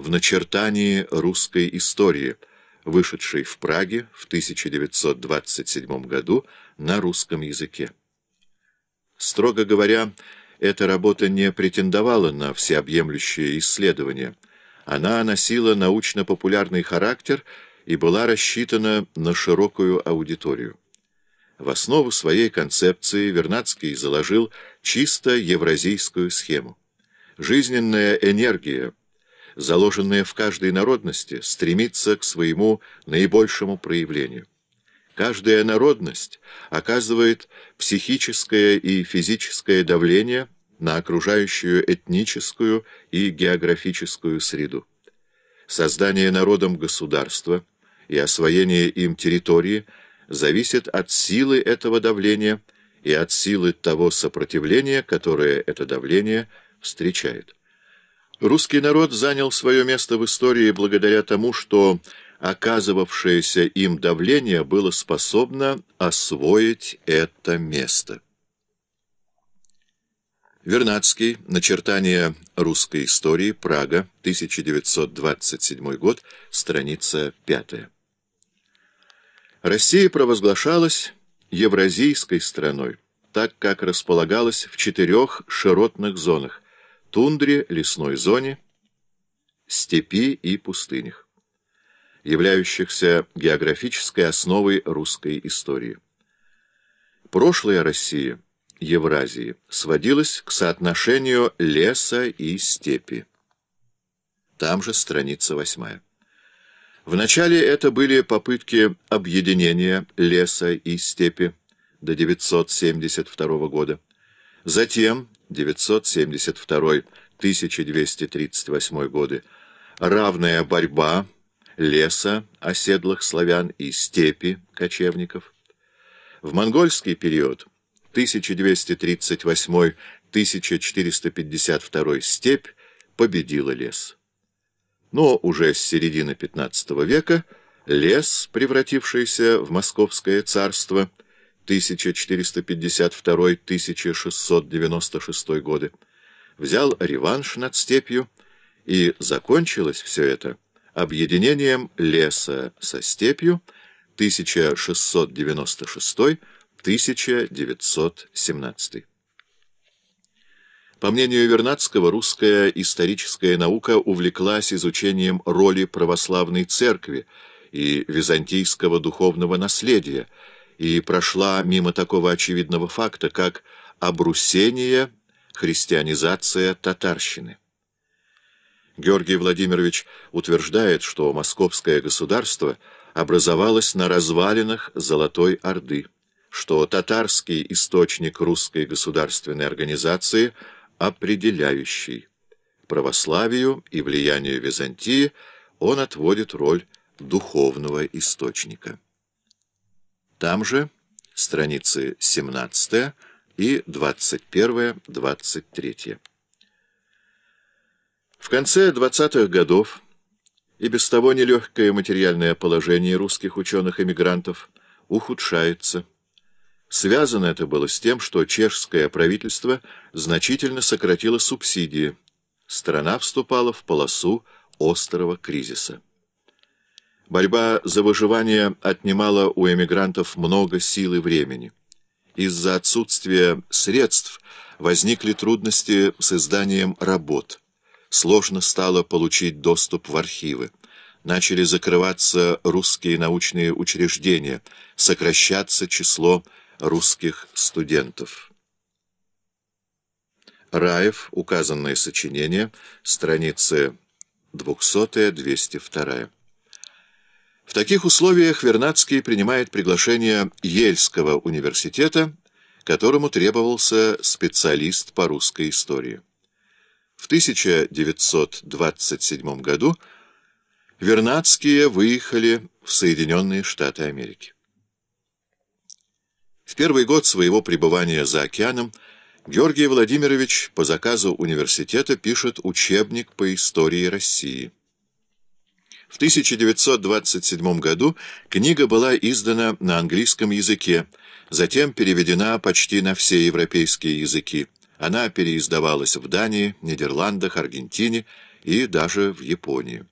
в начертании русской истории, вышедшей в Праге в 1927 году на русском языке. Строго говоря, эта работа не претендовала на всеобъемлющее исследование. Она носила научно-популярный характер и была рассчитана на широкую аудиторию. В основу своей концепции Вернадский заложил чисто евразийскую схему. Жизненная энергия, заложенная в каждой народности, стремится к своему наибольшему проявлению. Каждая народность оказывает психическое и физическое давление на окружающую этническую и географическую среду. Создание народом государства и освоение им территории зависит от силы этого давления и от силы того сопротивления, которое это давление встречает. Русский народ занял свое место в истории благодаря тому, что оказывавшееся им давление было способно освоить это место. Вернадский. Начертание русской истории. Прага. 1927 год. Страница 5. Россия провозглашалась евразийской страной, так как располагалась в четырех широтных зонах – тундре, лесной зоне, степи и пустынях являющихся географической основой русской истории. Прошлая Россия, Евразии, сводилась к соотношению леса и степи. Там же страница восьмая. Вначале это были попытки объединения леса и степи до 972 года. Затем 972-1238 годы равная борьба леса, оседлых славян и степи кочевников. В монгольский период 1238-1452 степь победила лес. Но уже с середины XV века лес, превратившийся в Московское царство 1452-1696 годы, взял реванш над степью, и закончилось все это объединением леса со степью 1696-1917. По мнению Вернадского, русская историческая наука увлеклась изучением роли православной церкви и византийского духовного наследия и прошла мимо такого очевидного факта, как обрусение, христианизация татарщины. Георгий Владимирович утверждает, что московское государство образовалось на развалинах Золотой Орды, что татарский источник русской государственной организации определяющий. Православию и влиянию Византии он отводит роль духовного источника. Там же страницы 17 и 21-23. В конце 20-х годов и без того нелегкое материальное положение русских ученых-эмигрантов ухудшается. Связано это было с тем, что чешское правительство значительно сократило субсидии. Страна вступала в полосу острого кризиса. Борьба за выживание отнимала у эмигрантов много сил и времени. Из-за отсутствия средств возникли трудности с изданием работ сложно стало получить доступ в архивы. Начали закрываться русские научные учреждения, сокращаться число русских студентов. Раев, указанное сочинение, страницы 200-202. В таких условиях Вернадский принимает приглашение Ельского университета, которому требовался специалист по русской истории. В 1927 году Вернадские выехали в Соединенные Штаты Америки. В первый год своего пребывания за океаном Георгий Владимирович по заказу университета пишет учебник по истории России. В 1927 году книга была издана на английском языке, затем переведена почти на все европейские языки. Она переиздавалась в Дании, Нидерландах, Аргентине и даже в Японию.